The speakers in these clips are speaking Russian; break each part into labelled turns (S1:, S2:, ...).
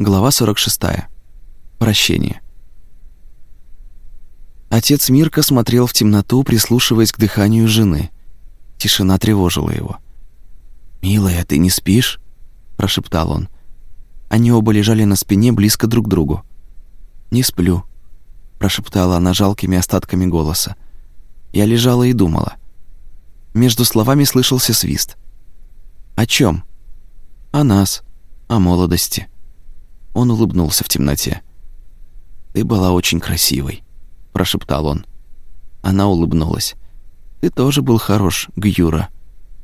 S1: Глава 46. Прощение. Отец Мирка смотрел в темноту, прислушиваясь к дыханию жены. Тишина тревожила его. «Милая, ты не спишь?» – прошептал он. Они оба лежали на спине близко друг к другу. «Не сплю», – прошептала она жалкими остатками голоса. Я лежала и думала. Между словами слышался свист. «О чем? «О нас, о молодости». Он улыбнулся в темноте. «Ты была очень красивой», — прошептал он. Она улыбнулась. «Ты тоже был хорош, Гюра.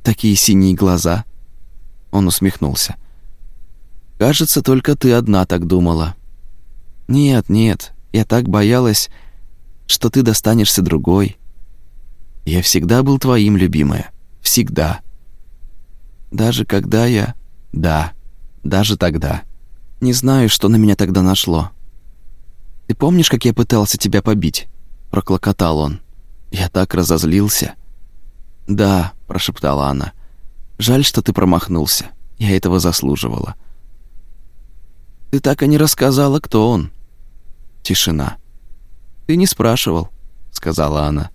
S1: Такие синие глаза». Он усмехнулся. «Кажется, только ты одна так думала». «Нет, нет, я так боялась, что ты достанешься другой. Я всегда был твоим, любимая. Всегда. Даже когда я... Да, даже тогда». Не знаю, что на меня тогда нашло. Ты помнишь, как я пытался тебя побить? проклокотал он. Я так разозлился. Да, прошептала она. Жаль, что ты промахнулся. Я этого заслуживала. Ты так и не рассказала, кто он. Тишина. Ты не спрашивал, сказала она.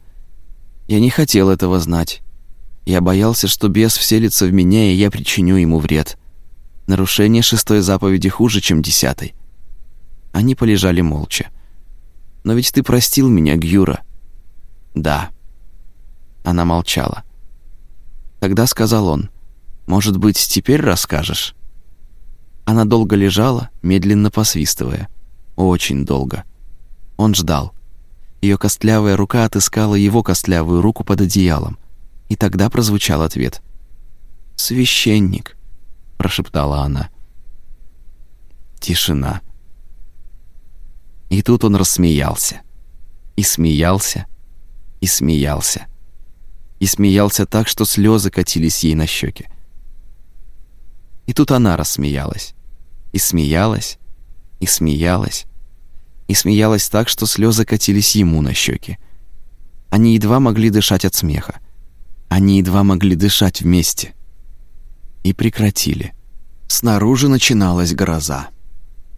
S1: Я не хотел этого знать. Я боялся, что бес вселится в меня, и я причиню ему вред. Нарушение шестой заповеди хуже, чем десятой. Они полежали молча. «Но ведь ты простил меня, Гюра». «Да». Она молчала. Тогда сказал он, «Может быть, теперь расскажешь?» Она долго лежала, медленно посвистывая. Очень долго. Он ждал. Ее костлявая рука отыскала его костлявую руку под одеялом. И тогда прозвучал ответ. «Священник» прошептала она. Тишина. И тут он рассмеялся. И смеялся, и смеялся. И смеялся так, что слезы катились ей на щеки. И тут она рассмеялась. И смеялась, и смеялась, и смеялась так, что слезы катились ему на щеки. Они едва могли дышать от смеха. Они едва могли дышать вместе и прекратили. Снаружи начиналась гроза.